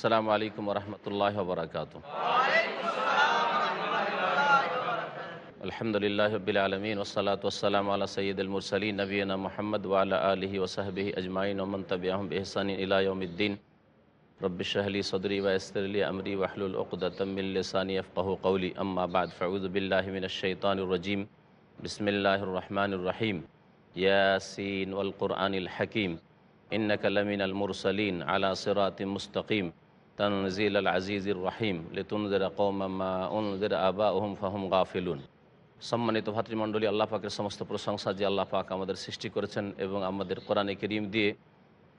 السلام علیکم ورحمۃ اللہ وبرکاتہ الحمد للہ رب العالمین والصلاة والسلام علی سید المرسلین نبینا محمد وعلی آلہ وصحبہ اجمعین ومن تبعہم بإحسان إلى یوم الدین رب اشرح لي صدري ويسر لي أمري واحلل عقدة من لساني يفقهوا قولي. أما بعد فأعوذ بالله من الشيطان الرجيم. بسم الله الرحمن الرحيم. ياسين والقرآن الحكيم. إنك لمن المرسلين على صراط مستقيم. তানজিল আল আজিজুর রাহিম আবা ফাহম গাফিলুন। সম্মানিত ভাতৃমণ্ডলী আল্লাহাকের সমস্ত প্রশংসা যে আল্লাহ পাক আমাদের সৃষ্টি করেছেন এবং আমাদের কোরআনে করিম দিয়ে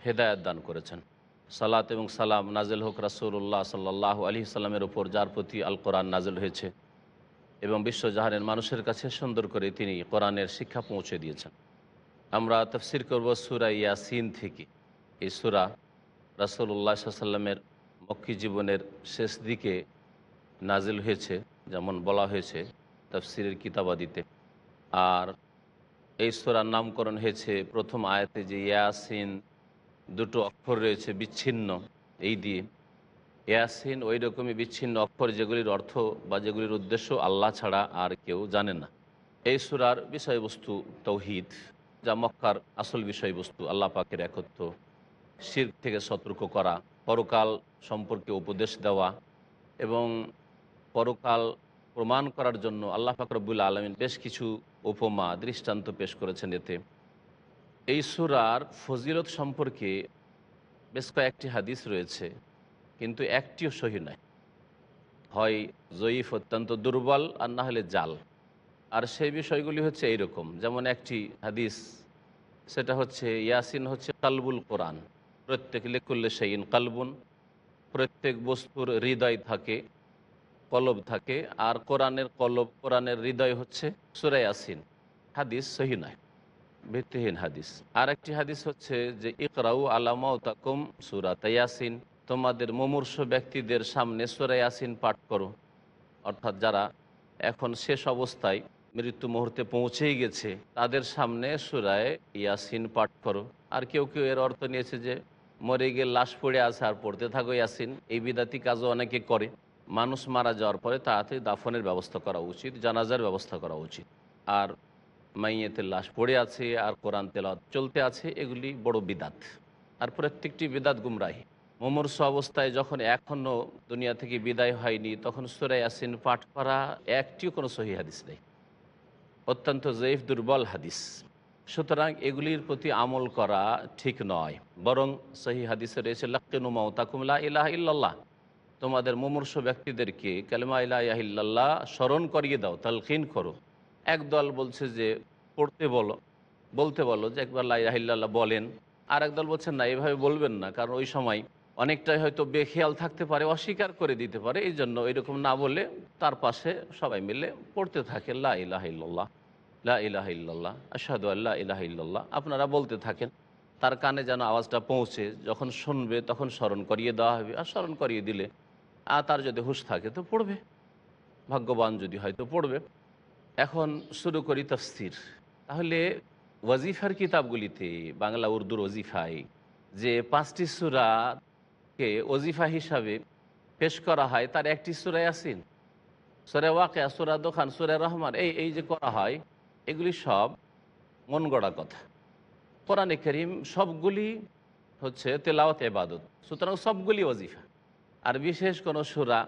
হেদায়ত দান করেছেন। সালাত এবং সালাম নাজেল হোক রাসুল্লাহ সাল্লাহ আলী সাল্লামের ওপর যার প্রতি আল কোরআন নাজেল হয়েছে এবং বিশ্ব জাহানের মানুষের কাছে সুন্দর করে তিনি কোরআনের শিক্ষা পৌঁছে দিয়েছেন। আমরা তফসির করব সুরা ইয়াসিন থেকে। এই সুরা রাসুল্লাহ সাল্লামের মক্কি জীবনের শেষ দিকে নাজিল হয়েছে, যেমন বলা হয়েছে তফসিরের কিতাবাদিতে। আর এই সুরার নামকরণ হয়েছে প্রথম আয়াতে যে ইয়াসিন দুটো অক্ষর রয়েছে বিচ্ছিন্ন, এই দিয়ে। ইয়াসিন ওই রকমই বিচ্ছিন্ন অক্ষর যেগুলির অর্থ বা যেগুলির উদ্দেশ্য আল্লাহ ছাড়া আর কেউ জানে না। এই সুরার বিষয়বস্তু তৌহিদ, যা মক্কার আসল বিষয়বস্তু আল্লাহ পাকের একত্র শির থেকে সতর্ক করা, পরকাল সম্পর্কে উপদেশ দেওয়া এবং পরকাল প্রমাণ করার জন্য আল্লাহ ফাকরবুল আলমিন বেশ কিছু উপমা, দৃষ্টান্ত পেশ করেছেন এতে। এই সুরার ফজিলত সম্পর্কে বেশ কয়েকটি হাদিস রয়েছে, কিন্তু একটিও সহি নয়। হয় জয়ীফ অত্যন্ত দুর্বল আর না হলে জাল। আর সেই বিষয়গুলি হচ্ছে এইরকম। যেমন একটি হাদিস, সেটা হচ্ছে ইয়াসিন হচ্ছে কালবুল কোরআন। প্রত্যেক লেকুল্লে সেইন কালবুন প্রত্যেক বস্তুর হৃদয় থাকে, কলব থাকে, আর কোরআনের কলব, কোরআনের হৃদয় হচ্ছে সুরা ইয়াসিন। হাদিস সহি নয়, ভিত্তিহীন হাদিস। আর একটি হাদিস হচ্ছে যে, ইকরাউ আলামাউ তাকুম সুরা তাইয়াসিন তোমাদের মুমূর্ষ ব্যক্তিদের সামনে সুরা ইয়াসিন পাঠ করো। অর্থাৎ যারা এখন শেষ অবস্থায় মৃত্যু মুহূর্তে পৌঁছেই গেছে, তাদের সামনে সুরায় ইয়াসিন পাঠ করো। আর কেউ কেউ এর অর্থ নিয়েছে যে মরে গিয়ে লাশ পড়ে আছে আর পড়তে থাকো ইয়াসিন। এই বিদাতি কাজও অনেকে করে। মানুষ মারা যাওয়ার পরে তাড়াতাড়ি দাফনের ব্যবস্থা করা উচিত, জানাজার ব্যবস্থা করা উচিত। আর মাইয়েতে লাশ পড়ে আছে, আর কোরআন তেলাওয়াত চলতে আছে, এগুলি বড় বিদাত। আর প্রত্যেকটি বিদাত গুমরাহি। মুমূর্ষ অবস্থায় যখন এখনও দুনিয়া থেকে বিদায় হয়নি, তখন সুরাই ইয়াসিন পাঠ করা একটিও কোনো সহি হাদিস নেই। অত্যন্ত জয়ীফ, দুর্বল হাদিস। সুতরাং এগুলির প্রতি আমল করা ঠিক নয়। বরং সহি হাদিসে রয়েছে লাক্কিনুমাও তাকুমলা ইলাহ ইল্লাল্লাহ। তোমাদের মুমূর্ষ ব্যক্তিদেরকে কালেমা ইলাহ ইল্লাল্লাহ স্মরণ করিয়ে দাও তালকিন করো। একদল বলছে যে, পড়তে বলো। বলতে বলো যে, একবার লাইলাহিল্লাহ বলেন। আর একদল বলছেন, না, এভাবে বলবেন না। কারণ ওই সময় অনেকটাই হয়তো বেখেয়াল থাকতে পারে, অস্বীকার করে দিতে পারে। এই জন্য এরকম না বলে তার পাশে সবাই মিলে পড়তে থাকে, লা ইলাহ ইল্লাল্লাহ। লা ইলাহ ইল্লাল্লাহ আশাদু আল্লাহ ইলাহ আপনারা বলতে থাকেন, তার কানে যেন আওয়াজটা পৌঁছে, যখন শুনবে তখন স্মরণ করিয়ে দেওয়া হবে, আর স্মরণ করিয়ে দিলে আর তার যদি হুশ থাকে তো পড়বে, ভাগ্যবান যদি হয় তো পড়বে। এখন শুরু করি তফসির। তাহলে ওয়াজিফার কিতাবগুলিতে, বাংলা উর্দুর ওজিফায় যে পাঁচটি সুরাকে ওজিফা হিসাবে পেশ করা হয়, তার একটি সুরায় আসিন। সুরে ওয়াকে সুরা দোকান সুরে রহমান, এই এই যে করা হয় এগুলি সব মন গড়া কথা। কোরআনে করিম সবগুলি হচ্ছে তেলাওয়াত এবাদত সুতরাং সবগুলি ওজিফা আর বিশেষ কোনো সুরা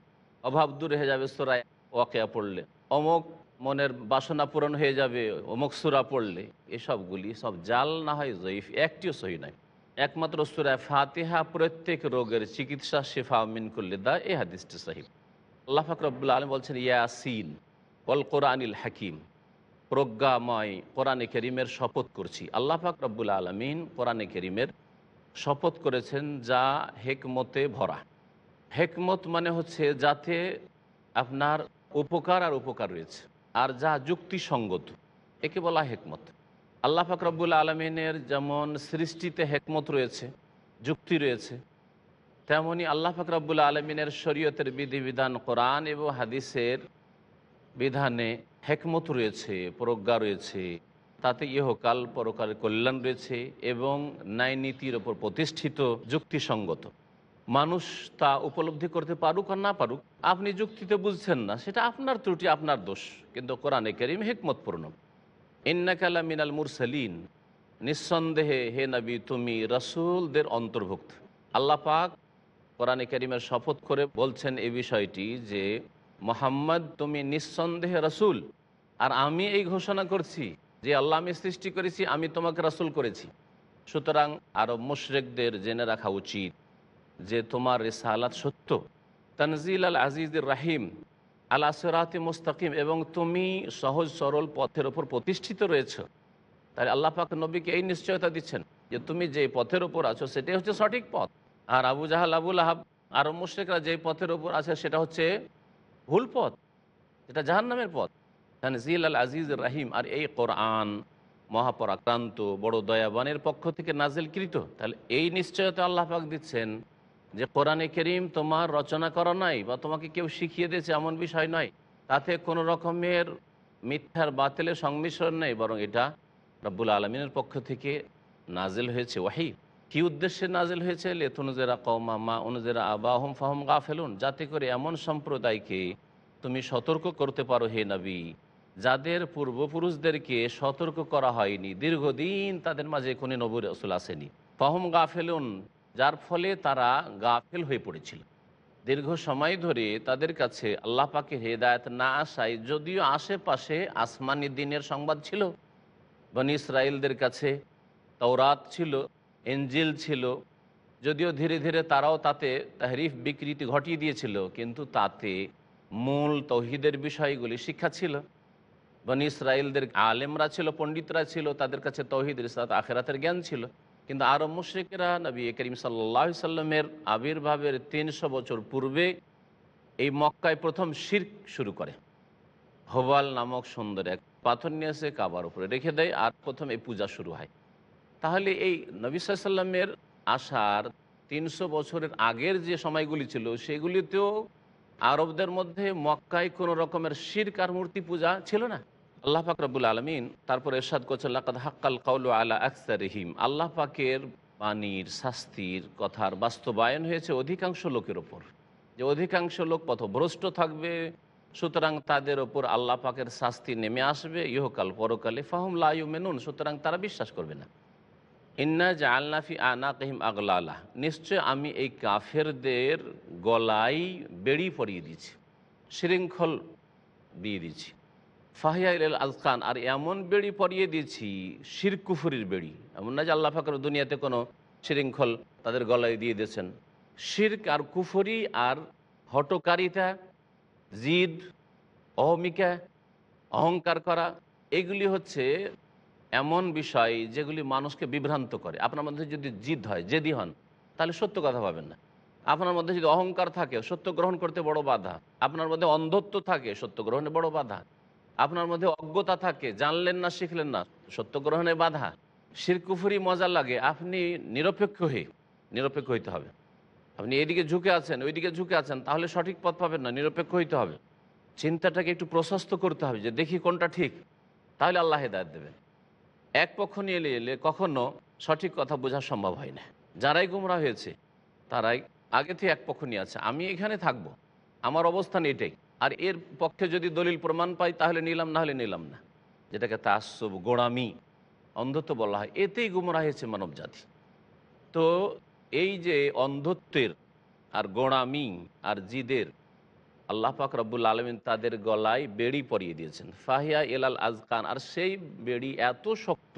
অভাব দূর হয়ে যাবে সুরায় ওয়াকেয়া পড়লে, অমুক মনের বাসনা পূরণ হয়ে যাবে, অমুক সুরা পড়লে এসবগুলি সব জাল না হয় জয়ীফ, একটিও সহি নয়। একমাত্র সুরায় ফাতিহা প্রত্যেক রোগের চিকিৎসা শেফা মিন করলিদা এই হাদিসটি সাহিব আল্লাহ ফাকরবুল্লা আলম বলছেন, ইয়াসিন অল কোরআনিল হাকিম। প্রজ্ঞাময় কোরআনে করিমের শপথ করছি। আল্লাহ পাক রব্বুল আলমিন কোরআনে করিমের শপথ করেছেন, যা হেকমতে ভরা। হেকমত মানে হচ্ছে যাতে আপনার উপকার আর উপকার রয়েছে, আর যা যুক্তিসঙ্গত, একে বলা হেকমত। আল্লাহ পাক রব্বুল আলমিনের যেমন সৃষ্টিতে হেকমত রয়েছে, যুক্তি রয়েছে, তেমনি আল্লাহ পাক রব্বুল আলমিনের শরীয়তের বিধিবিধান কোরআন এবং হাদিসের বিধানে হেকমত রয়েছে, প্রজ্ঞা রয়েছে, তাতে ইহকাল পরকালের কল্যাণ রয়েছে এবং ন্যায় নীতির ওপর প্রতিষ্ঠিত যুক্তিসঙ্গত। মানুষ তা উপলব্ধি করতে পারুক আর না পারুক, আপনি যুক্তিতে বুঝছেন না, সেটা আপনার ত্রুটি, আপনার দোষ। কিন্তু কোরআনে করিম হেকমতপূর্ণ। ইন্নাকালা মিনাল মুরসালিন। নিঃসন্দেহে হে নবী, তুমি রসুলদের অন্তর্ভুক্ত। আল্লাহ পাক কোরআনে করিমের শপথ করে বলছেন এই বিষয়টি যে মোহাম্মদ, তুমি নিঃসন্দেহে রসুল। আর আমি এই ঘোষণা করছি যে আল্লাহ আমি সৃষ্টি করেছি, আমি তোমাকে রসুল করেছি। সুতরাং আরব মুশরেকদের জেনে রাখা উচিত যে তোমার রেসালাত সত্য। তানজিল আল আজিজুর রাহিম আল আসরাতে মুস্তাকিম, এবং তুমি সহজ সরল পথের ওপর প্রতিষ্ঠিত রয়েছ। তাই আল্লাহ পাক নবীকে এই নিশ্চয়তা দিচ্ছেন যে তুমি যে পথের ওপর আছো, সেটাই হচ্ছে সঠিক পথ। আর আবু জাহাল আবুল আহাব আরব মুশ্রিকরা যে পথের ওপর আছে, সেটা হচ্ছে ভুল পথ এটা জাহান্নামের পথ। তানজিল আল আজিজ রাহিম, আর এই কোরআন মহাপরাক্রান্ত, বড় দয়াবানের পক্ষ থেকে নাজিলকৃত। তাহলে এই নিশ্চয়তা আল্লাহ পাক দিচ্ছেন যে কোরআনে করিম তোমার রচনা করা নাই বা তোমাকে কেউ শিখিয়ে দিয়েছে এমন বিষয় নয়। তাতে কোনো রকমের মিথ্যার বাতিলের সংমিশ্রণ নেই, বরং এটা রব্বুল আলমিনের পক্ষ থেকে নাজিল হয়েছে ওয়াহি। কি উদ্দেশ্যে নাজেল হয়েছে? লেথনুজেরা কৌমা মা অনুজেরা আবাহম ফাহম গা ফেলুন যাতে করে এমন সম্প্রদায়কে তুমি সতর্ক করতে পারো হে নবী, যাদের পূর্বপুরুষদেরকে সতর্ক করা হয়নি। দীর্ঘদিন তাদের মাঝে কোনো নবুর রসুল আসেনি। ফহম গা ফেলুন যার ফলে তারা গাফেল হয়ে পড়েছিল। দীর্ঘ সময় ধরে তাদের কাছে আল্লাহ পাকে হেদায়ত না আসায় যদিও আশেপাশে আসমানি দিনের সংবাদ ছিল, বনি ইসরায়েলদের কাছে তওরাত ছিল এঞ্জিল ছিল, যদিও ধীরে ধীরে তারাও তাতে তাহরিফ বিকৃতি ঘটিয়ে দিয়েছিল, কিন্তু তাতে মূল তৌহিদের বিষয়গুলি শিক্ষা ছিল। বনি ইসরায়েলদের আলেমরা ছিল, পণ্ডিতরা ছিল, তাদের কাছে তৌহিদ ইসলাত আখেরাতের জ্ঞান ছিল। কিন্তু আরব মুশ্রিকেরা, নবী করিম সাল্লাহ সাল্লামের আবির্ভাবের তিনশো বছর পূর্বে এই মক্কায় প্রথম শির্ক শুরু করে। হোবাল নামক সুন্দর এক পাথর নিয়ে এসে কাবার উপরে রেখে দেয়, আর প্রথম এই পূজা শুরু হয়। তাহলে এই নবী সাল্লামের আসার তিনশো বছরের আগের যে সময়গুলি ছিল, সেগুলিতেও আরবদের মধ্যে মক্কায় কোনো রকমের শির্ক আর মূর্তি পূজা ছিল না? আল্লাহ পাক রব্বুল আলমিন তারপর এরশাদ করছে লাকাদ হাক্কাল কাউল আলা আখতার রহিম আল্লাহ পাকের বাণীর, শাস্তির কথার বাস্তবায়ন হয়েছে অধিকাংশ লোকের ওপর। যে অধিকাংশ লোক পথভ্রষ্ট থাকবে, সুতরাং তাদের ওপর আল্লাহ পাকের শাস্তি নেমে আসবে, ইহকাল পরকালে। ফাহম লাইউ মেনুন সুতরাং তারা বিশ্বাস করবে না। ইন্না জালনাফি আনা কহিম আগলালা। নিশ্চয় আমি এই কাফেরদের গলায় বেড়ি পরিয়ে দিয়েছি, শৃঙ্খল দিয়ে দিয়েছি। ফাহিয়া ইল আজকান, আর এমন বেড়ি পরিয়ে দিয়েছি, শিরকুফুরির বেড়ি। এমন না যে আল্লাহ ফাকর দুনিয়াতে কোনো শৃঙ্খল তাদের গলায় দিয়ে দিয়েছেন। শির্ক আর কুফরি আর হটকারিতা, জিদ, অহমিকা, অহংকার করা, এগুলি হচ্ছে এমন বিষয় যেগুলি মানুষকে বিভ্রান্ত করে। আপনার মধ্যে যদি জিদ হয়, জেদি হন, তাহলে সত্য কথা পাবেন না। আপনার মধ্যে যদি অহংকার থাকে, সত্য গ্রহণ করতে বড় বাধা। আপনার মধ্যে অন্ধত্ব থাকে, সত্য গ্রহণে বড় বাধা। আপনার মধ্যে অজ্ঞতা থাকে, জানলেন না, শিখলেন না, সত্য গ্রহণে বাধা। শিরকুফুরি মজা লাগে, আপনি নিরপেক্ষ হয়ে, নিরপেক্ষ হইতে হবে। আপনি এদিকে ঝুঁকে আছেন, ওইদিকে ঝুঁকে আছেন, তাহলে সঠিক পথ পাবেন না, নিরপেক্ষ হইতে হবে। চিন্তাটাকে একটু প্রশস্ত করতে হবে যে, দেখি কোনটা ঠিক, তাহলে আল্লাহ হেদায়ত দেবেন। এক পক্ষ নিয়ে এলে কখনো সঠিক কথা বোঝা সম্ভব হয় না। যারাই গুমরা হয়েছে, তারাই আগে থেকে এক পক্ষ নিয়ে আছে। আমি এখানে থাকব। আমার অবস্থান এটাই। আর এর পক্ষে যদি দলিল প্রমাণ পাই, তাহলে নিলাম, না হলে নিলাম না। যেটাকে তাসব গোড়ামি, অন্ধত্ব বলা হয়। এতেই গুমরা হয়েছে মানব জাতি তো এই যে অন্ধত্বের আর গোড়ামি আর জিদের আল্লাহ পাক রব্বুল আলমিন তাদের গলায় বেড়ি পরিয়ে দিয়েছেন। ফাহিয়া এলাল আজকান আর সেই বেড়ি এত শক্ত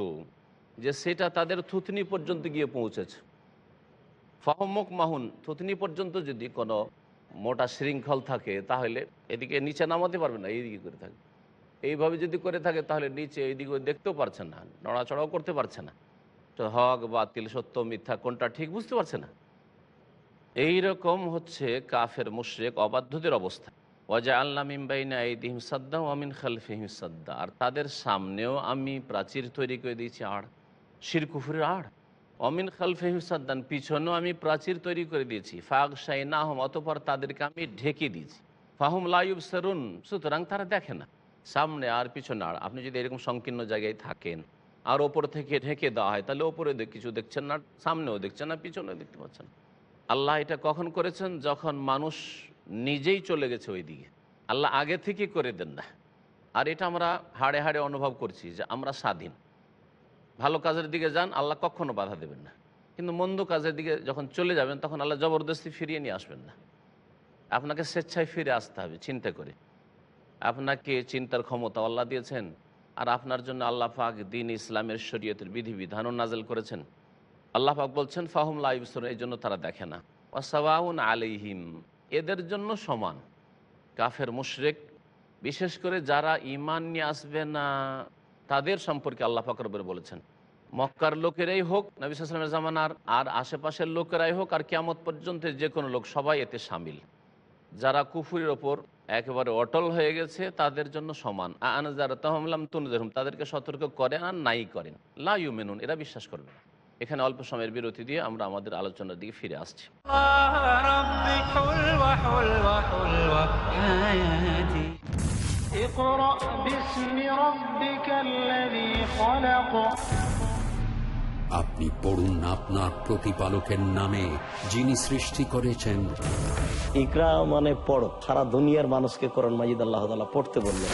যে সেটা তাদের থুতনি পর্যন্ত গিয়ে পৌঁছেছে। ফাহমুক মাহুন, থুতনি পর্যন্ত যদি কোনো মোটা শৃঙ্খল থাকে, তাহলে এদিকে নিচে নামাতে পারবে না, এইদিকে করে থাকে। এইভাবে যদি করে থাকে, তাহলে নিচে এইদিকে দেখতেও পারছে না, নড়াচড়াও করতে পারছে না। হক, বাতিল, সত্য, মিথ্যা কোনটা ঠিক বুঝতে পারছে না। এই রকম হচ্ছে কাফের, মুশরেক, অবাধ্যদের অবস্থা। ওয়াজা আল্লাহ মিমবাইনা ইদিহিম সাদ্দা ওয়ামিন খালফিহিম সাদ্দা। আর তাদের সামনেও আমি প্রাচীর তৈরি করে দিয়েছি আড়, শিরকুফুরের আড়। অমিন খালফিহিম সাদ্দান, পিছনেও আমি প্রাচীর তৈরি করে দিয়েছি। ফাগ শাই না হম অতপর তাদেরকে আমি ঢেকে দিয়েছি। ফাহুম লাইব সেরুন সুতরাং তারা দেখে না। সামনে আর পিছনে আর আপনি যদি এরকম সংকীর্ণ জায়গায় থাকেন, আর ওপর থেকে ঢেকে দেওয়া হয়, তাহলে ওপরে কিছু দেখছেন না, সামনেও দেখছেন না, পিছনেও দেখতে পাচ্ছেন না। আল্লাহ এটা কখন করেছেন? যখন মানুষ নিজেই চলে গেছে ওই দিকে আল্লাহ আগে থেকে করে দেন না। আর এটা আমরা হাড়ে হাড়ে অনুভব করছি যে আমরা স্বাধীন। ভালো কাজের দিকে যান, আল্লাহ কখনো বাধা দেবেন না। কিন্তু মন্দ কাজের দিকে যখন চলে যাবেন, তখন আল্লাহ জবরদস্তি ফিরিয়ে নিয়ে আসবেন না। আপনাকে স্বেচ্ছায় ফিরে আসতে হবে, চিন্তা করে। আপনাকে চিন্তার ক্ষমতা আল্লাহ দিয়েছেন। আর আপনার জন্য আল্লাহ পাক দিন ইসলামের শরীয়তের বিধিবিধানও নাজেল করেছেন। আল্লাহ পাক বলছেন, ফাহুম লাইবসর এই জন্য তারা দেখে না। ওয়াসাউন আলিহিম এদের জন্য সমান। কাফের, মুশরেক, বিশেষ করে যারা ইমান নিয়ে আসবে না, তাদের সম্পর্কে আল্লাহ ফাকরবের বলেছেন। মক্কার লোকেরাই হোক, নবী সালামের জামানার, আর আশেপাশের লোকেরাই হোক, আর কেমত পর্যন্ত যে কোনো লোক, সবাই এতে সামিল। যারা কুফুরের ওপর একেবারে অটল হয়ে গেছে, তাদের জন্য সমান। আন যারা তহমলাম তুনদেরহুম তাদেরকে সতর্ক করে আর নাই করেন। লা ইউ মেনুন এরা বিশ্বাস করবে না। এখানে অল্প সময়ের বিরতি দিয়ে আমরা আমাদের আলোচনার দিকে ফিরে আসছি। আপনি পড়ুন আপনার প্রতিপালকের নামে যিনি সৃষ্টি করেছেন। ইকরা মানে পড় সারা দুনিয়ার মানুষকে করণ মাজিদ আল্লাহ পড়তে বললেন।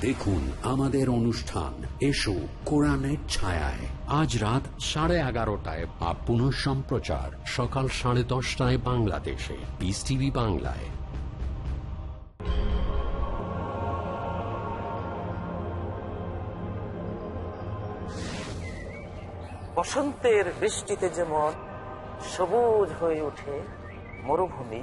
দেখুন আমাদের অনুষ্ঠান। এসো কোরআনের ছায়ায়। আজ রাত সাড়ে এগারোটায় বা পুনঃ সম্প্রচার সকাল সাড়ে দশটায় বাংলাদেশে। পিস টিভি বাংলায়। বসন্তের বৃষ্টিতে যেমন সবুজ হয়ে ওঠে মরুভূমি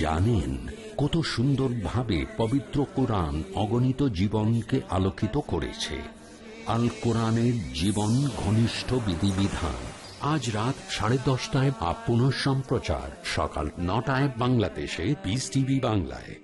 জানেন কত সুন্দরভাবে পবিত্র কোরআন অগণিত জীবনকে আলোকিত করেছে। আল কোরআনের জীবন ঘনিষ্ঠ বিধিবিধান। আজ রাত সাড়ে দশটায় পুনঃ সম্প্রচার সকাল নটায় বাংলাদেশে পিস টিভি বাংলায়।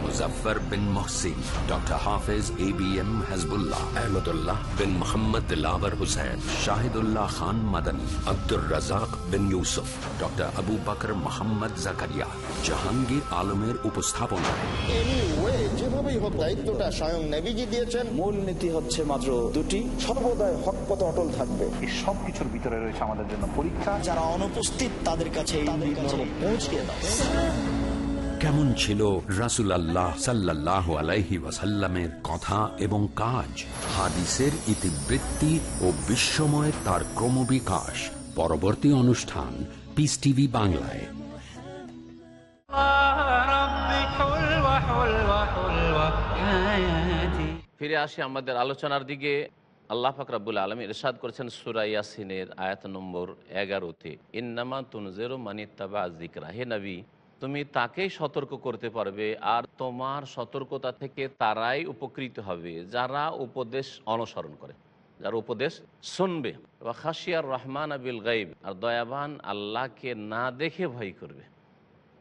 Muzaffar bin Mohsin doctor Hafez A B M Hasbullah Ahmadullah bin Mohammad Dilawar Hussain Shahidullah Khan Madani Abdur Razzak bin Yusuf doctor Abu Bakar Mohammad Zakaria Jahangir আলমের উপস্থাপনায় যেভাবেই হোক দায়িত্বটা স্বয়ং নেভিজি দিয়েছেন। মূল নীতি হচ্ছে মাত্র দুটি। সর্বদাই হক পথে অটল থাকবে। এই সব কিছুর ভিতরে রয়েছে আমাদের জন্য পরীক্ষা। যারা অনুপস্থিত তাদের কাছে দাও। কেমন ছিল রাসুল আল্লাহ সাল্লাহ আলাইহি ওয়াসাল্লামের কথা এবং কাজ? হাদিসের ইতিবৃত্তি ও বিশ্বময় তার ক্রমবিকাশ। পরবর্তী অনুষ্ঠান পিস টিভি বাংলায়। ফিরে আসি আমাদের আলোচনার দিকে। আল্লাহ ফাকরাবুল আলম ইরশাদ করেছেন সুরাইয়াসিনের আয়াত নম্বর এগারোতে। ইন্নামা তুনজেরো মানি জিকরা হে নবী তুমি তাকেই সতর্ক করতে পারবে আর তোমার সতর্কতা থেকে তারাই উপকৃত হবে, যারা উপদেশ অনুসরণ করে, যারা উপদেশ শুনবে। বা খাসিয়ার রহমান আবিল গাইব আর দয়াবান আল্লাহকে না দেখে ভয় করবে।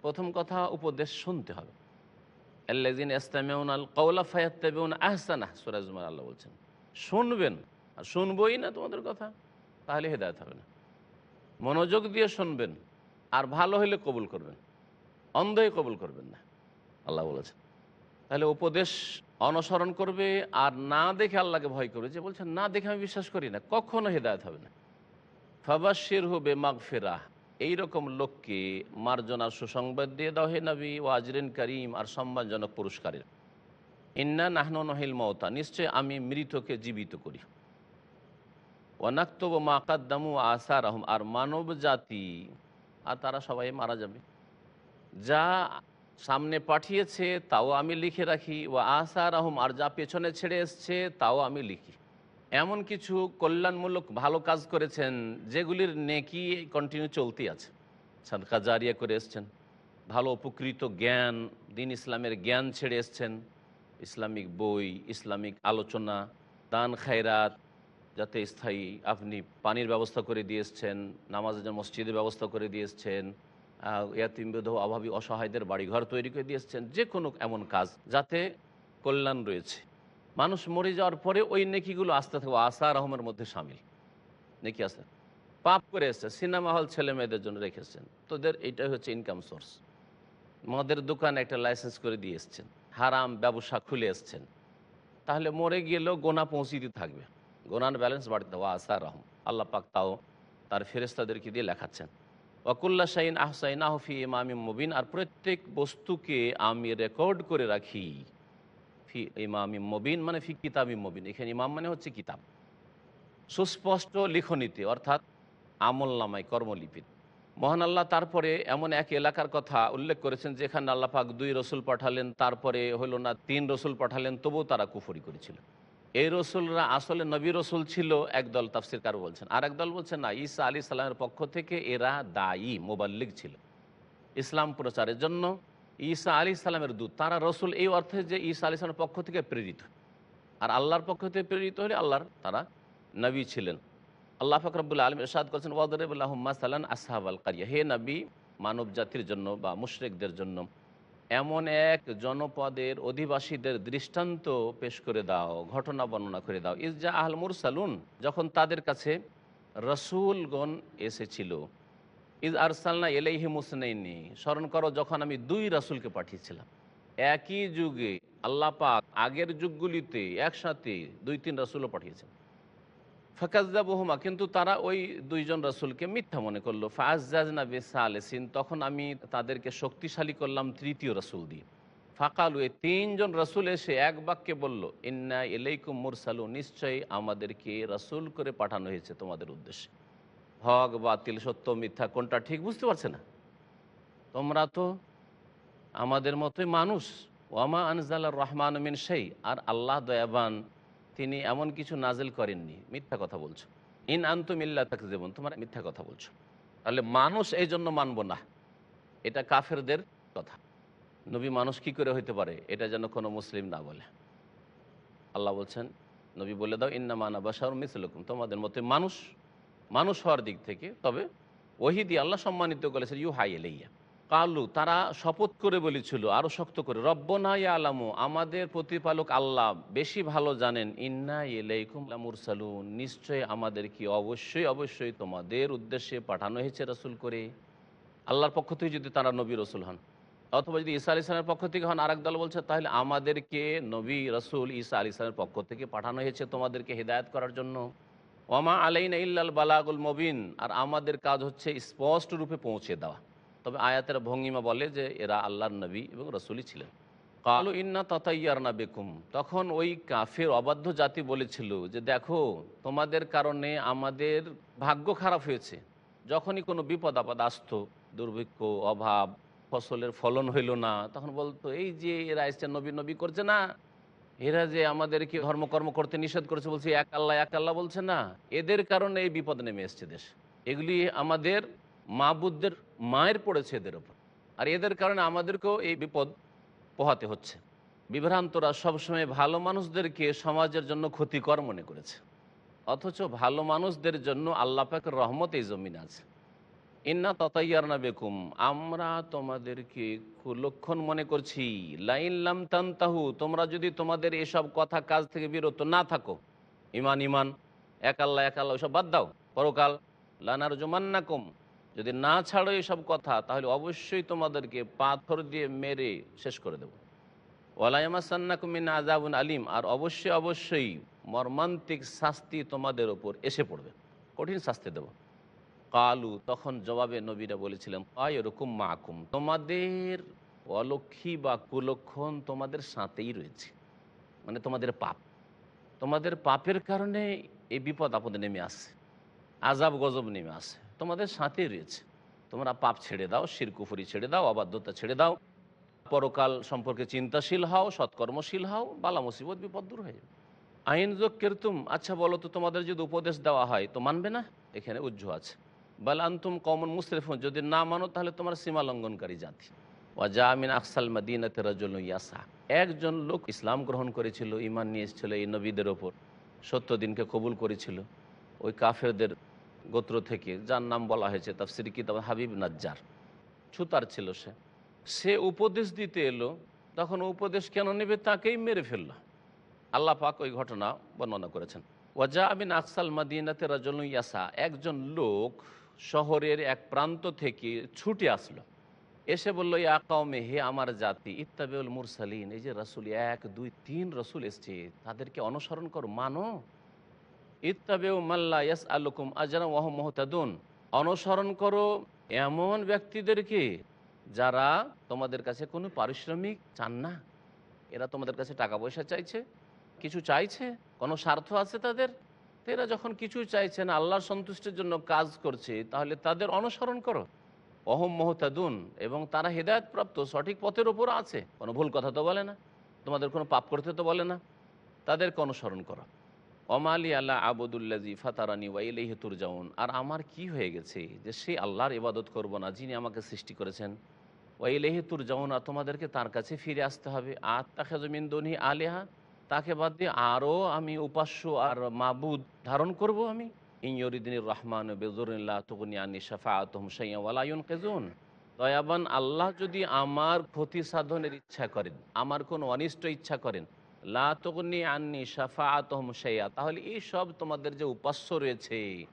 প্রথম কথা, উপদেশ শুনতে হবে। আল্লাজিন ইস্তামিউন আল কৌলা ফায়াত্তাবিউন আহসানা সুরাজ জুমার আল্লাহ বলছেন, শুনবেন। আর শুনবই না তোমাদের কথা, তাহলে হেদায়ত হবে না। মনোযোগ দিয়ে শুনবেন, আর ভালো হলে কবুল করবেন। অন্ধ হয়ে কবুল করবেন না, আল্লাহ বলেছেন। তাহলে উপদেশ অনুসরণ করবে আর না দেখে আল্লাহকে ভয় করবে। যে বলছেন না দেখে আমি বিশ্বাস করি না, কখনো হেদায়ত হবে না। ফাবাসির হবে মাগ ফেরাহ এইরকম লোককে মার্জনার সুসংবাদ দিয়ে দাও হে নবী, ও আজরিন করিম আর সম্মানজনক পুরস্কারের। ইন্না নাহন নহিল মওতা নিশ্চয় আমি মৃতকে জীবিত করি। ওয়ানাক্তব মাকাদ্দামু আসার আহম আর মানব জাতি আর তারা সবাই মারা যাবে। যা সামনে পাঠিয়েছে, তাও আমি লিখে রাখি। ও আসার আহম আর যা পেছনে ছেড়ে এসছে, তাও আমি লিখি। এমন কিছু কল্যাণমূলক ভালো কাজ করেছেন, যেগুলির নেকি কন্টিনিউ চলতি আছে। সাদকা জারিয়া করে এসছেন। ভালো উপকৃত জ্ঞান, দিন ইসলামের জ্ঞান ছেড়ে এসছেন। ইসলামিক বই, ইসলামিক আলোচনা, দান, খায়রাত, যাতে স্থায়ী আপনি পানির ব্যবস্থা করে দিয়ে এসছেন, নামাজের মসজিদের ব্যবস্থা করে দিয়ে এসছেন ইয়াতিমবেধ অভাবী অসহায়দের বাড়িঘর তৈরি করে দিয়ে এসছেন যে কোনো এমন কাজ, যাতে কল্যাণ রয়েছে। মানুষ মরে যাওয়ার পরে ওই নেকিগুলো আস্তে থাকবে আশা রহমের মধ্যে সামিল। নেকি আসে পাপ করে এসছে সিনেমা হল ছেলে মেয়েদের জন্য রেখেছেন তোদের এইটাই হচ্ছে ইনকাম সোর্স মদের দোকান একটা লাইসেন্স করে দিয়ে এসছেন। হারাম ব্যবসা খুলে এসছেন। তাহলে মরে গেলেও গোনা পৌঁছিতে থাকবে। গোনার ব্যালেন্স বাড়িতে দেওয়া আশা রহম আল্লাহ পাক তাও তার ফেরেস্তাদেরকে দিয়ে লেখাচ্ছেন। ওয়াকুল্লা শাহিন আহসাইন আহফি ইমামি মুবিন, আর প্রত্যেক বস্তুকে আমি রেকর্ড করে রাখি ফি ইমামি মবিন মানে ফি কিতাবি মবিন। এখানে ইমাম মানে হচ্ছে কিতাব। সুস্পষ্ট লিখনীতি, অর্থাৎ আমল নামায় কর্মলিপিতে মহান আল্লাহ তারপরে এমন এক এলাকার কথা উল্লেখ করেছেন যেখানে আল্লাহ পাক দুই রসুল পাঠালেন, তারপরে হলো না তিন রসুল পাঠালেন, তবুও তারা কুফরি করেছিল। এই রসুলরা আসলে নবী রসুল ছিল, একদল তাফসির কারও বলছেন। আর একদল বলছেন, না, ঈসা আলী সাল্লামের পক্ষ থেকে এরা দায়ী, মোবাল্লিক ছিল। ইসলাম প্রচারের জন্য ঈসা আলী সালামের দূত, তারা রসুল এই অর্থে যে ঈসা আলী সালামের পক্ষ থেকে প্রেরিত। আর আল্লাহর পক্ষ থেকে প্রেরিত হলে আল্লাহর তারা নবী ছিলেন। আল্লাহ ফকরবুল্লা আলম ইরশাদ করছেন ওয়াদরবুল্লাহম্মা সালান আসহাব আল কারিয়া। হে নবী মানব জাতির জন্য বা মুশরেকদের জন্য এমন এক জনপদের অধিবাসীদের দৃষ্টান্ত পেশ করে দাও, ঘটনা বর্ণনা করে দাও। ইসজা আহল মুরসালুন, যখন তাদের কাছে রসুলগণ এসেছিল, ইজ আরসালনা এলাইহি মুসনাইনি স্মরণ করো যখন আমি দুই রাসুলকে পাঠিয়েছিলাম। একই যুগে আল্লাহ পাক আগের যুগগুলিতে একসাথে দুই তিন রাসুলও পাঠিয়েছেন। ফাকাজ্জাবহুমা, কিন্তু তারা ওই দুইজন রাসুলকে মিথ্যা মনে করল। ফাজাজনা বেসা আলেসিন তখন আমি তাদেরকে শক্তিশালী করলাম তৃতীয় রাসুল দিয়ে। ফাকালু, এই তিনজন রাসুল এসে এক বাক্যে বলল, ইন্না এলাইকুম মুরসালু নিশ্চয়ই আমাদেরকে রাসুল করে পাঠানো হয়েছে তোমাদের উদ্দেশ্যে। হক, বাতিল, সত্য, মিথ্যা, কোনটা ঠিক বুঝতে পারছে না? তোমরা তো আমাদের মতোই মানুষ। ওয়ামা আনজাল রহমান মিন সেই আর আল্লাহ দয়াবান তিনি এমন কিছু নাজেল করেননি। মিথ্যা কথা বলছো। ইন আন্তুম ইল্লা তাকে যেমন তোমার মিথ্যা কথা বলছো। তাহলে মানুষ এই জন্য মানব না। এটা কাফেরদের কথা। নবী মানুষ কি করে হইতে পারে, এটা যেন কোনো মুসলিম না বলে। আল্লাহ বলছেন, নবী বলে দাও, ইন্না মানা বাসার মিসলুকুম। তোমাদের মতে মানুষ মানুষ হওয়ার দিক থেকে, তবে ওহি দিয়ে আল্লাহ সম্মানিত করেছে ইউ হাই এলাইয়া কালু, তারা শপথ করে বলেছিল আরও শক্ত করে, রব্বনা আলামু আমাদের প্রতিপালক আল্লাহ বেশি ভালো জানেন, ইন্না ইলাইকুম মুরসালুন নিশ্চয়ই আমাদের কি অবশ্যই অবশ্যই তোমাদের উদ্দেশ্যে পাঠানো হয়েছে রসুল করে। আল্লাহর পক্ষ থেকে যদি তারা নবী রসুল হন, অথবা যদি ঈসা আলি ইসলামের পক্ষ থেকে হন, আরেক দল বলছে, তাহলে আমাদেরকে নবী রসুল ঈসা আলি ইসলামের পক্ষ থেকে পাঠানো হয়েছে তোমাদেরকে হেদায়ত করার জন্য। ওমা আলাইন ইল্লাল বালাগুল মবিন, আর আমাদের কাজ হচ্ছে স্পষ্ট রূপে পৌঁছে দেওয়া। তবে আয়াতের ভঙ্গিমা বলে যে এরা আল্লাহর নবী এবং রসুলই ছিলেন। কালু ইন্না ততাইয়ার না বেকুম। তখন ওই কাফের অবাধ্য জাতি বলেছিল যে দেখো, তোমাদের কারণে আমাদের ভাগ্য খারাপ হয়েছে। যখনই কোনো বিপদ আপদ আসতো, দুর্ভিক্ষ, অভাব, ফসলের ফলন হইল না, তখন বলতো, এই যে এরা এসছে নবী নবী করছে না। এরা যে আমাদেরকে ধর্মকর্ম করতে নিষেধ করেছে বলছে, এক আল্লাহ এক আল্লাহ বলছে না। এদের কারণে এই বিপদ নেমে এসছে দেশ। এগুলি আমাদের মা বুদ্ধের মায়ের পড়েছে এদের ওপর আর এদের কারণে আমাদেরকেও এই বিপদ পোহাতে হচ্ছে। বিভ্রান্তরা সবসময় ভালো মানুষদেরকে সমাজের জন্য ক্ষতিকর মনে করেছে। অথচ ভালো মানুষদের জন্য আল্লাহ পাকের রহমত এই জমিন আছে। ইন্না ততাইয়ার না বেকুম, আমরা তোমাদেরকে কুলক্ষণ মনে করছি। লাইন লাম তান্তাহু, তোমরা যদি তোমাদের এসব কথা কাজ থেকে বিরত না থাকো, ইমান ইমান, এক আল্লাহ এক আল্লাহ সব বাদ দাও। পরকাল লানার জমান্নাকুম যদি না ছাড়ো এসব কথা, তাহলে অবশ্যই তোমাদেরকে পাথর দিয়ে মেরে শেষ করে দেবো। ওয়ালাইমা সান্নাকুমিন আজাবুন আলিম, আর অবশ্যই অবশ্যই মর্মান্তিক শাস্তি তোমাদের ওপর এসে পড়বে। কঠিন শাস্তি দেব। কালু, তখন জবাবে নবীরা বলেছিলেন আয় এরকম মাকুম তোমাদের অলক্ষী বা কুলক্ষণ তোমাদের সাথেই রয়েছে। মানে তোমাদের পাপ। তোমাদের পাপের কারণে এই বিপদ আপদে নেমে আসে আজাব গজব নেমে আসে তোমাদের সাথেই রয়েছে। তোমরা পাপ ছেড়ে দাও, শিরকুফুরি ছেড়ে দাও, অবাধ্যতা ছেড়ে দাও। পরকাল সম্পর্কে চিন্তাশীল হও, সৎকর্মশীল হও, বালা মুসিবত, বিপদ দূর হয়ে যাবে। আইন যোগ কেরতুম আচ্ছা বলো তো, তোমাদের যদি উপদেশ দেওয়া হয়, তো মানবে না? এখানে উজ্জ্ব আছে। বাল আন্তুম কমন মুসরিফ যদি না মানো, তাহলে তোমার সীমা লঙ্ঘনকারী জাতি। ওয়াজা আমিন আকসাল মাদিনাতে রাজল ইয়াসা। একজন লোক ইসলাম গ্রহণ করেছিল ইমান নিয়ে এসেছিল এই নবীদের ওপর। সত্য দিনকে কবুল করেছিল। ওই কাফেরদের গোত্র থেকে, যার নাম বলা হয়েছে তাফসির কিতাব হাবিব নাজ্জার। ছুতার ছিল সে। সে উপদেশ দিতে এলো, তখন উপদেশ কেন নেবে তাকেই মেরে ফেলল। আল্লাহ পাক ওই ঘটনা বর্ণনা করেছেন। ওয়াজা আবিন আকসাল মাদিনাতে রাজল ইয়াসা, একজন লোক শহরের এক প্রান্ত থেকে ছুটে আসলো। এসে বলল, ইয়া কওমে, হে আমার জাতি, ইত্তাবেউল মুরসালিন, এই যে রসুল, এক, দুই, তিন রসুল এসছে, তাদেরকে অনুসরণ করো, মানো। ইত্তাবেউ মাল্লা ইয়াস আলুকুম আজরা ওয়াহ মোহতাদুন। অনুসরণ করো এমন ব্যক্তিদেরকে যারা তোমাদের কাছে কোনো পারিশ্রমিক চান না। এরা তোমাদের কাছে টাকা পয়সা চাইছে, কিছু চাইছে, কোনো স্বার্থ আছে তাদের? এরা যখন কিছু চাইছে না, আল্লাহর সন্তুষ্টির জন্য কাজ করছে, তাহলে তাদের অনুসরণ করো। অহম মোহতাদুন, এবং তারা হেদায়তপ্রাপ্ত, সঠিক পথের ওপর আছে। কোনো ভুল কথা তো বলে না, তোমাদের কোনো পাপ করতে তো বলে না। তাদেরকে অনুসরণ করো। অমালি আল্লাহ আবদুল্লাজি ফাতারানি ওয়াইলেহি তুরজাউন। আর আমার কি হয়ে গেছে যে সে আল্লাহর ইবাদত করব না, যিনি আমাকে সৃষ্টি করেছেন। ওয়াইলেহি তুরজাউন, আর তোমাদেরকে তার কাছে ফিরে আসতে হবে। আর তাকে জমিন দনি আলেহা, তাকে বাদ দিয়ে আরও আমি উপাস্য আর মাবুদ ধারণ করব আমি। ইয়রিদিন রহমান বেজরুল্লাহ তগুনি আনি শাফা আতম সাইয়াওয়ালায়ন কেজুন দয়াবান আল্লাহ যদি আমার ক্ষতি সাধনের ইচ্ছা করেন, আমার কোনো অনিষ্ট ইচ্ছা করেন লা তগুনি আননি শাফা আতহম তাহলে এই সব তোমাদের যে উপাস্য রয়েছে,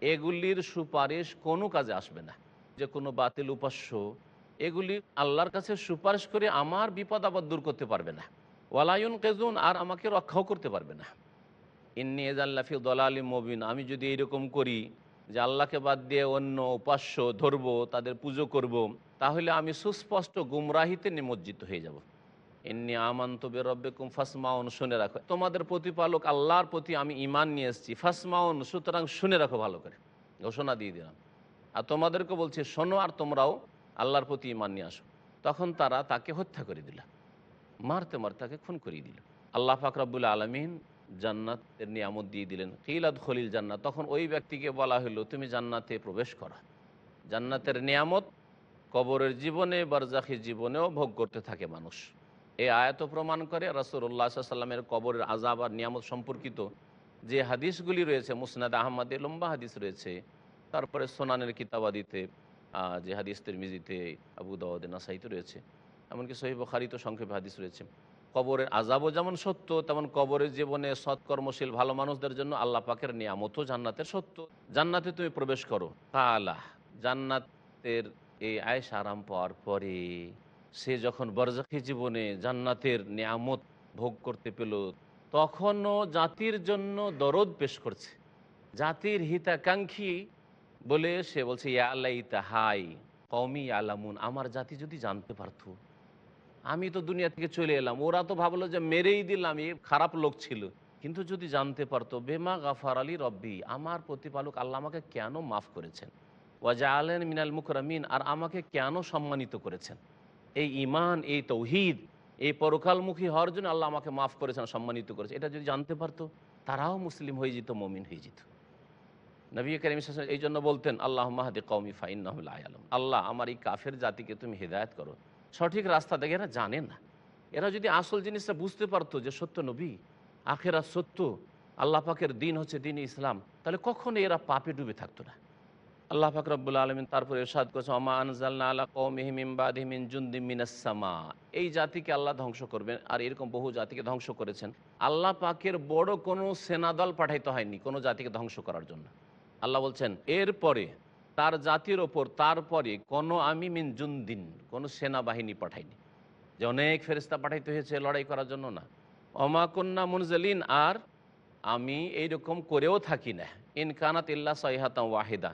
এগুলির সুপারিশ কোনো কাজে আসবে না। যে কোনো বাতিল উপাস্য, এগুলি আল্লাহর কাছে সুপারিশ করে আমার বিপদ আবার দূর করতে পারবে না। ওয়ালায়ুন কেজুন আর আমাকে রক্ষাও করতে পারবে না। ইন্নি এজাল্লাফি দলালি মবিন, আমি যদি এইরকম করি যে আল্লাহকে বাদ দিয়ে অন্য উপাস্য ধরবো, তাদের পুজো করব। তাহলে আমি সুস্পষ্ট গুমরাহিতে নিমজ্জিত হয়ে যাব। এমনি আমান্ত বেরব্বেকুম ফাসমাউন শুনে রাখো। তোমাদের প্রতিপালক আল্লাহর প্রতি আমি ইমান নিয়ে এসেছি। ফাসমাউন, সুতরাং শুনে রাখো ভালো করে। ঘোষণা দিয়ে দিলাম। আর তোমাদেরকে বলছি, শোনো আর তোমরাও আল্লাহর প্রতি ইমান নিয়ে আসো। তখন তারা তাকে হত্যা করে দিল। মারতে মারতে তাকে খুন করিয়ে দিল। আল্লাহ ফাকরাবুল আলমিন জান্নাতের নিয়ামত দিয়ে দিলেন। কিলাদ খলিল জান্নাত। তখন ওই ব্যক্তিকে বলা হলো, তুমি জান্নাতে প্রবেশ করা। জান্নাতের নিয়ামত কবরের জীবনে বারজাখি জীবনেও ভোগ করতে থাকে মানুষ। এই আয়াত প্রমাণ করে রাসুল্লাহ সাল্লামের কবরের আজাব আর নিয়ামত সম্পর্কিত যে হাদিসগুলি রয়েছে, মুসনাদ আহমদে লম্বা হাদিস রয়েছে। তারপরে সোনানের কিতাবাদিতে যে হাদিস তিরমিজিতে, আবু দাওয়াদে নাসাইতে রয়েছে। এমনকি সহিব খারিত সংক্ষেপে হাদিস রয়েছে। কবরের আজাবও যেমন সত্য, তেমন কবরের জীবনে সৎকর্মশীল, ভালো মানুষদের জন্য আল্লাহ পাকের নিয়ামতও জান্নাতের সত্য। জান্নাতে তুমি প্রবেশ করো তা আল্লাহ জান্নাতের এই আয়স আরাম পাওয়ার পরে সে যখন বরজাখি জীবনে জান্নাতের নিয়ামত ভোগ করতে পেল, তখনও জাতির জন্য দরদ পেশ করছে। জাতির হিতাকাঙ্ক্ষী বলে সে বলছে, ইয়া আল্লাহ ইতা হাই, কওমি আলামুন আমার জাতি যদি জানতে পারতো, আমি তো দুনিয়া থেকে চলে এলাম, ওরা তো ভাবলো যে মেরেই দিলাম, এ খারাপ লোক ছিল। কিন্তু যদি জানতে পারতো, বেমা গাফার আলী রব্বি, আমার প্রতিপালক আল্লাহ আমাকে কেন মাফ করেছেন? ওয়াজা আলেন মিনাল মুকরামিন, আর আমাকে কেন সম্মানিত করেছেন? এই ইমান এই তৌহিদ, এই পরকালমুখী হওয়ার জন্য আল্লাহ আমাকে মাফ করেছেন, সম্মানিত করেছে এটা যদি জানতে পারতো, তারাও মুসলিম হয়ে যেত, মমিন হয়ে যেত। নবী করিম এই জন্য বলতেন আল্লাহ মাহাদি কৌমি ফাইন্নাহুল আলম আল্লাহ, আমার এই কাফের জাতিকে তুমি হেদায়ত করো। সঠিক রাস্তা দেখে এরা জানে না। এরা যদি আসল জিনিসটা বুঝতে পারতো যে সত্য নবী আখেরা সত্য, আল্লাহ পাকের দিন হচ্ছে দিন ইসলাম, তাহলে কখনো এরা পাপে ডুবে থাকতো না। আল্লাহ পাক রব্বুল আলমিন তারপরে এরশাদ করেছে অমা আনজাল্লা আলা কৌমিহিমিম বাদিমিন জুন্দিমিনাসমা এই জাতিকে আল্লাহ ধ্বংস করবেন, আর এরকম বহু জাতিকে ধ্বংস করেছেন। আল্লাহ পাকের বড় কোনো সেনাদল পাঠাইতে হয়নি কোনো জাতিকে ধ্বংস করার জন্য। আল্লাহ বলছেন, এরপরে তার জাতির ওপর তারপরে কোনো আমি মিন জুন্দিন, কোনো সেনাবাহিনী পাঠাইনি। যে অনেক ফেরিস্তা পাঠাইতে হয়েছে লড়াই করার জন্য না। অমা অমাকন্যা মুনজালিন, আর আমি এইরকম করেও থাকি না। ইনকানাত ইল্লা সহিহাতা ওয়াহিদা।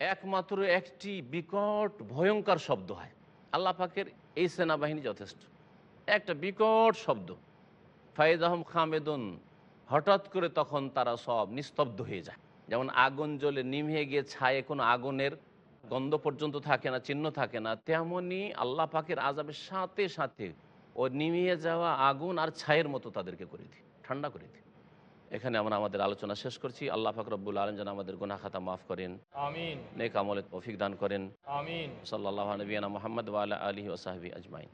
একমাত্র একটি বিকট, ভয়ঙ্কর শব্দ হয়। আল্লাহ পাকের এই সেনাবাহিনী যথেষ্ট। একটা বিকট শব্দ। ফায়েজ আহম খামেদুন। হঠাৎ করে তখন তারা সব নিস্তব্ধ হয়ে যায়। যেমন আগুন জ্বলে নিভে গিয়ে ছায়ে কোনো আগুনের গন্ধ পর্যন্ত থাকে না, চিহ্ন থাকে না, তেমনি আল্লাহ পাকের আজাবের সাথে সাথে ও নিমিয়ে যাওয়া আগুন আর ছায়ের মতো তাদেরকে করে দিই ঠান্ডা করে দিই এখানে আমরা আমাদের আলোচনা শেষ করছি আল্লাহ ফাকরবুল আলম যেন আমাদের গুনা খাতা মাফ করেন আমিন নেক আমলে তৌফিক দান করেন আমিন সাল্লাহ নবীনা মোহাম্মদ ওয়ালা আলহি ওসাহাবি আজমাইন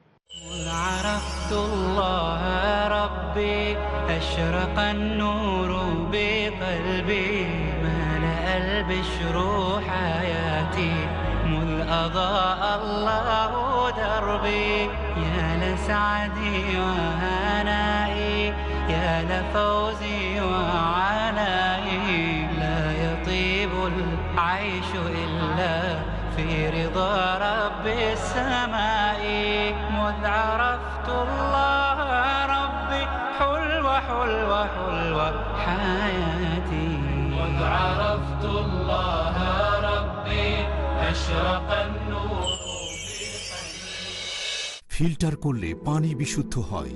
مذ عرفت الله ربي أشرق النور بقلبي ملأ البشر حياتي مذ أضاء الله دربي يا لسعدي وهنائي يا لفوزي وعنائي لا يطيب العيش إلا في رضا رب السماء مذ عرفت الله ربي حلوة حلوة حلوة حياتي مذ عرفت الله ربي أشرق النور ফিল্টার করলে পানি বিশুদ্ধ হয়